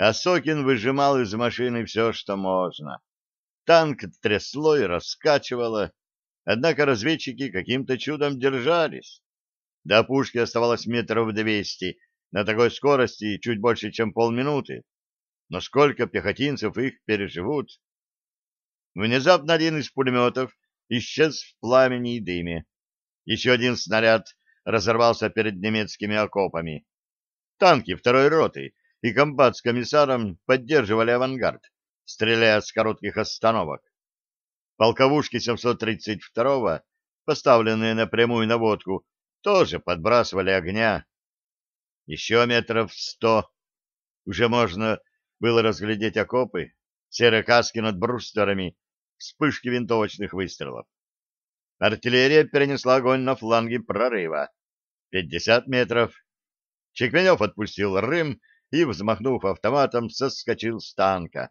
а Сокин выжимал из машины все, что можно. Танк трясло и раскачивало, однако разведчики каким-то чудом держались. До пушки оставалось метров двести, на такой скорости чуть больше, чем полминуты. Но сколько пехотинцев их переживут? Внезапно один из пулеметов исчез в пламени и дыме. Еще один снаряд разорвался перед немецкими окопами. Танки второй роты и комбат с комиссаром поддерживали авангард, стреляя с коротких остановок. Полковушки 732-го, поставленные на прямую наводку, тоже подбрасывали огня. Еще метров сто. Уже можно было разглядеть окопы, серые каски над брустерами, вспышки винтовочных выстрелов. Артиллерия перенесла огонь на фланги прорыва. Пятьдесят метров. Чекменев отпустил Рым и, взмахнув автоматом, соскочил с танка.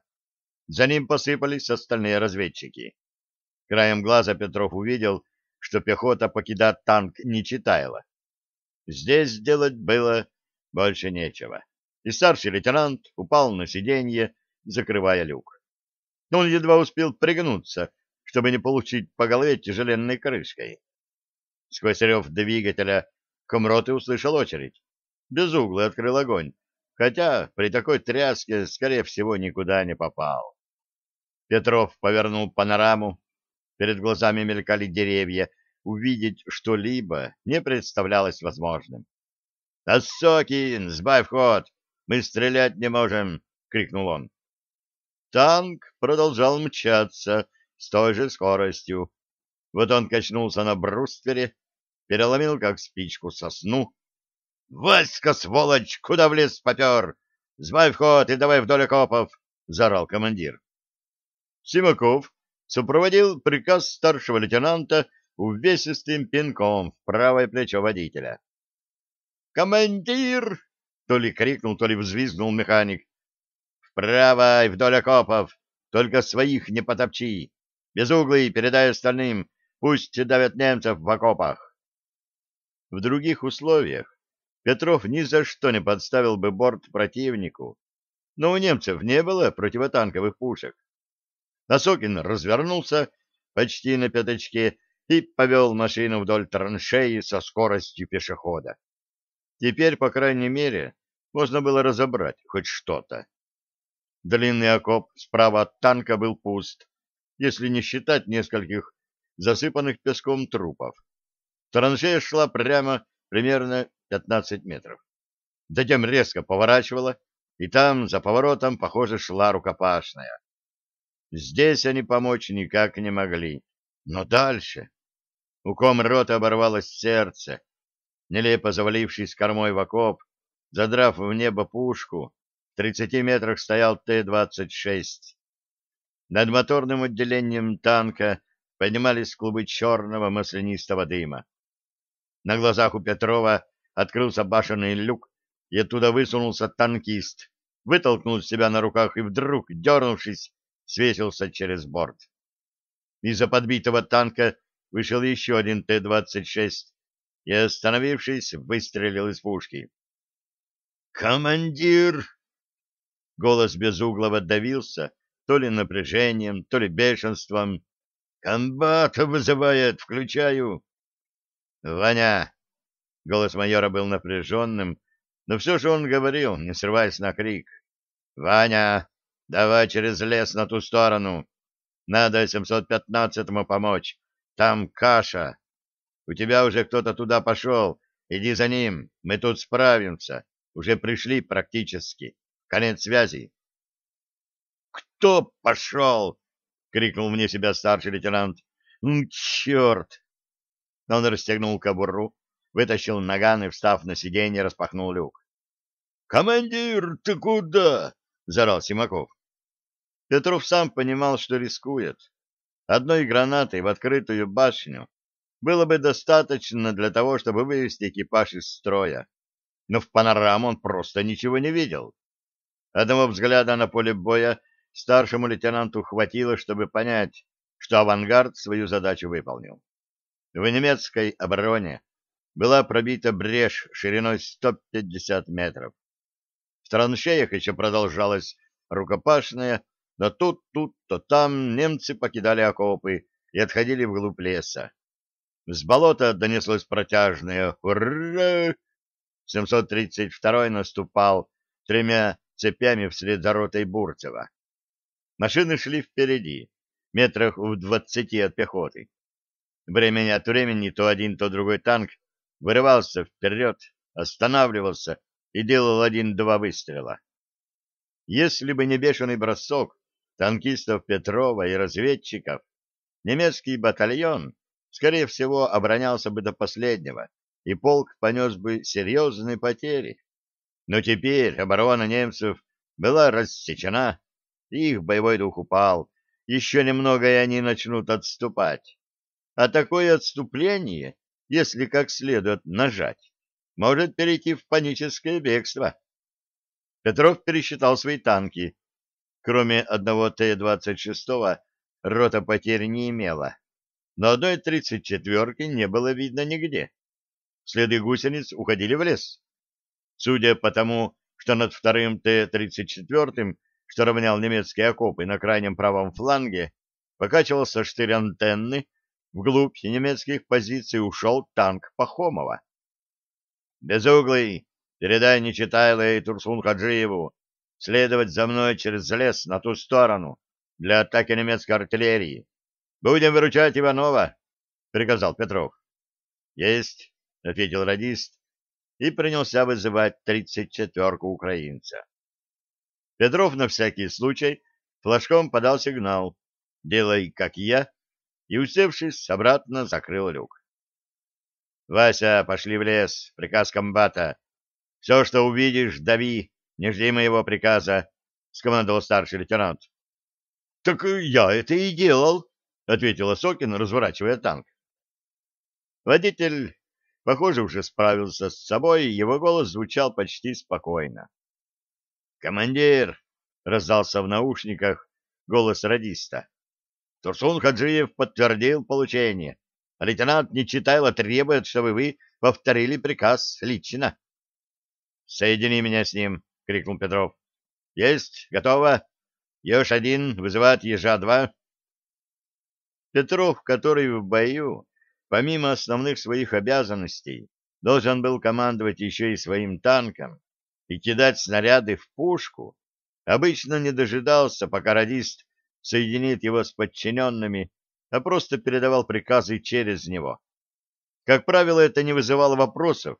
За ним посыпались остальные разведчики. Краем глаза Петров увидел, что пехота покидать танк не читала. Здесь делать было больше нечего. И старший лейтенант упал на сиденье, закрывая люк. Он едва успел пригнуться, чтобы не получить по голове тяжеленной крышкой. Сквозь рев двигателя Комрот и услышал очередь. Без угла открыл огонь, хотя при такой тряске, скорее всего, никуда не попал. Петров повернул панораму, перед глазами мелькали деревья, увидеть что-либо не представлялось возможным. «Осокин, сбавь ход! Мы стрелять не можем!» — крикнул он. Танк продолжал мчаться с той же скоростью. Вот он качнулся на бруствере, переломил как спичку сосну. «Васька, сволочь, куда в лес попер? Сбавь ход и давай вдоль окопов!» — заорал командир. Симаков сопроводил приказ старшего лейтенанта увесистым пинком в правое плечо водителя. «Командир!» — то ли крикнул, то ли взвизгнул механик. «Вправо и вдоль окопов! Только своих не потопчи! Без углы передай остальным, пусть давят немцев в окопах!» В других условиях Петров ни за что не подставил бы борт противнику, но у немцев не было противотанковых пушек. Насокин развернулся почти на пяточке и повел машину вдоль траншеи со скоростью пешехода. Теперь, по крайней мере, можно было разобрать хоть что-то. Длинный окоп справа от танка был пуст, если не считать нескольких засыпанных песком трупов. Траншея шла прямо примерно 15 метров. Затем резко поворачивала, и там, за поворотом, похоже, шла рукопашная. Здесь они помочь никак не могли. Но дальше... У комрота оборвалось сердце. Нелепо завалившись кормой в окоп, задрав в небо пушку, в тридцати метрах стоял Т-26. Над моторным отделением танка поднимались клубы черного маслянистого дыма. На глазах у Петрова открылся башенный люк, и оттуда высунулся танкист, вытолкнул себя на руках и вдруг, дернувшись, свесился через борт. Из-за подбитого танка вышел еще один Т-26 и, остановившись, выстрелил из пушки. «Командир!» Голос Безуглова давился то ли напряжением, то ли бешенством. «Комбата вызывает! Включаю!» «Ваня!» Голос майора был напряженным, но все же он говорил, не срываясь на крик. «Ваня, Давай через лес на ту сторону. Надо 715-му помочь. Там каша. У тебя уже кто-то туда пошел. Иди за ним. Мы тут справимся. Уже пришли практически. Конец связи. «Кто пошел?» — крикнул мне себя старший лейтенант. «Черт!» Он расстегнул кобуру, вытащил наган и, встав на сиденье, распахнул люк. «Командир, ты куда?» — заорал Симаков. Петров сам понимал, что рискует. Одной гранатой в открытую башню было бы достаточно для того, чтобы вывести экипаж из строя. Но в панораму он просто ничего не видел. Одного взгляда на поле боя старшему лейтенанту хватило, чтобы понять, что авангард свою задачу выполнил. В немецкой обороне была пробита брешь шириной 150 метров. В траншеях еще продолжалась рукопашная, но тут, тут, то там немцы покидали окопы и отходили вглубь леса. С болота донеслось протяжное «Ура!». 732-й наступал тремя цепями вслед за ротой Бурцева. Машины шли впереди, метрах в двадцати от пехоты. Времени от времени то один, то другой танк вырывался вперед, останавливался и делал один-два выстрела. Если бы не бешеный бросок танкистов Петрова и разведчиков, немецкий батальон, скорее всего, оборонялся бы до последнего, и полк понес бы серьезные потери. Но теперь оборона немцев была рассечена, их боевой дух упал, еще немного и они начнут отступать. А такое отступление, если как следует нажать, может перейти в паническое бегство. Петров пересчитал свои танки. Кроме одного Т-26, рота потерь не имела. Но одной тридцать четверки не было видно нигде. Следы гусениц уходили в лес. Судя по тому, что над вторым Т-34, что равнял немецкие окопы на крайнем правом фланге, покачивался штырь антенны, вглубь немецких позиций ушел танк Пахомова. «Безуглый, передай Нечитайло и Турсун Хаджиеву следовать за мной через лес на ту сторону для атаки немецкой артиллерии. Будем выручать Иванова», — приказал Петров. «Есть», — ответил радист и принялся вызывать тридцать четверку украинца. Петров на всякий случай флажком подал сигнал «Делай, как я», и, усевшись, обратно закрыл люк. «Вася, пошли в лес, приказ комбата. Все, что увидишь, дави, не жди моего приказа», — скомандовал старший лейтенант. «Так я это и делал», — ответил Осокин, разворачивая танк. Водитель Похоже, уже справился с собой, его голос звучал почти спокойно. «Командир!» — раздался в наушниках голос радиста. «Турсун Хаджиев подтвердил получение. Лейтенант Нечитайло требует, чтобы вы повторили приказ лично». «Соедини меня с ним!» — крикнул Петров. «Есть, готово. Еж-1 вызывает Ежа-2». Петров, который в бою помимо основных своих обязанностей, должен был командовать еще и своим танком и кидать снаряды в пушку, обычно не дожидался, пока радист соединит его с подчиненными, а просто передавал приказы через него. Как правило, это не вызывало вопросов,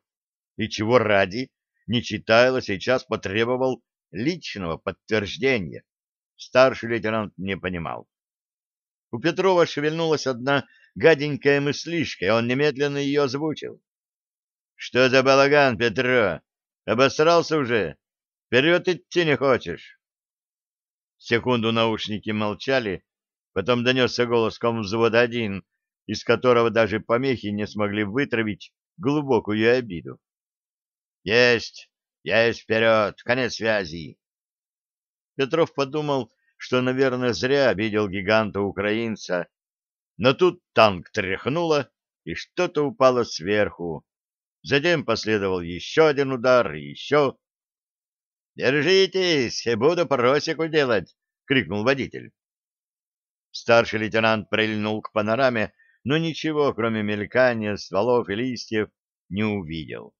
и чего ради, не читайло, сейчас потребовал личного подтверждения. Старший лейтенант не понимал. У Петрова шевельнулась одна гаденькая мыслишка, и он немедленно ее озвучил. — Что за балаган, Петро? Обосрался уже? Вперед идти не хочешь? Секунду наушники молчали, потом донесся голос комвзвода один, из которого даже помехи не смогли вытравить глубокую обиду. — Есть! Есть вперед! Конец связи! Петров подумал, что, наверное, зря обидел гиганта-украинца, но тут танк тряхнуло, и что-то упало сверху. Затем последовал еще один удар и еще. «Держитесь, буду просеку делать!» — крикнул водитель. Старший лейтенант прильнул к панораме, но ничего, кроме мелькания стволов и листьев, не увидел.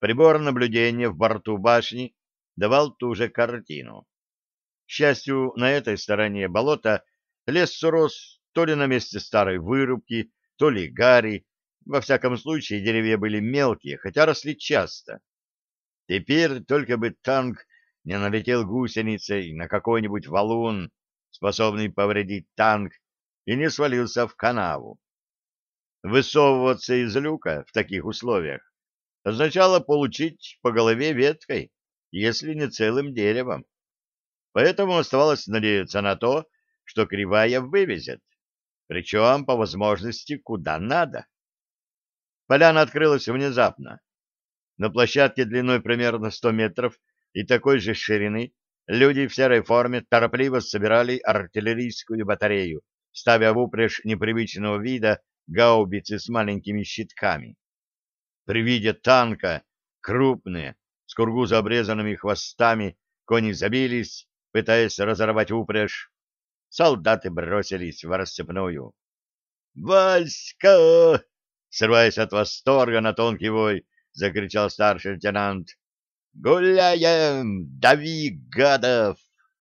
Прибор наблюдения в борту башни давал ту же картину. К счастью, на этой стороне болота лес рос то ли на месте старой вырубки, то ли гари. Во всяком случае, деревья были мелкие, хотя росли часто. Теперь только бы танк не налетел гусеницей на какой-нибудь валун, способный повредить танк, и не свалился в канаву. Высовываться из люка в таких условиях означало получить по голове веткой, если не целым деревом. Поэтому оставалось надеяться на то, что кривая вывезет причем, по возможности, куда надо. Поляна открылась внезапно. На площадке длиной примерно 100 метров и такой же ширины люди в серой форме торопливо собирали артиллерийскую батарею, ставя в упряжь непривычного вида гаубицы с маленькими щитками. При виде танка крупные, С кургуза обрезанными хвостами кони забились, пытаясь разорвать упряжь. Солдаты бросились в расцепную. «Васька!» Срываясь от восторга на тонкий вой, закричал старший лейтенант. «Гуляем! Дави, гадов!»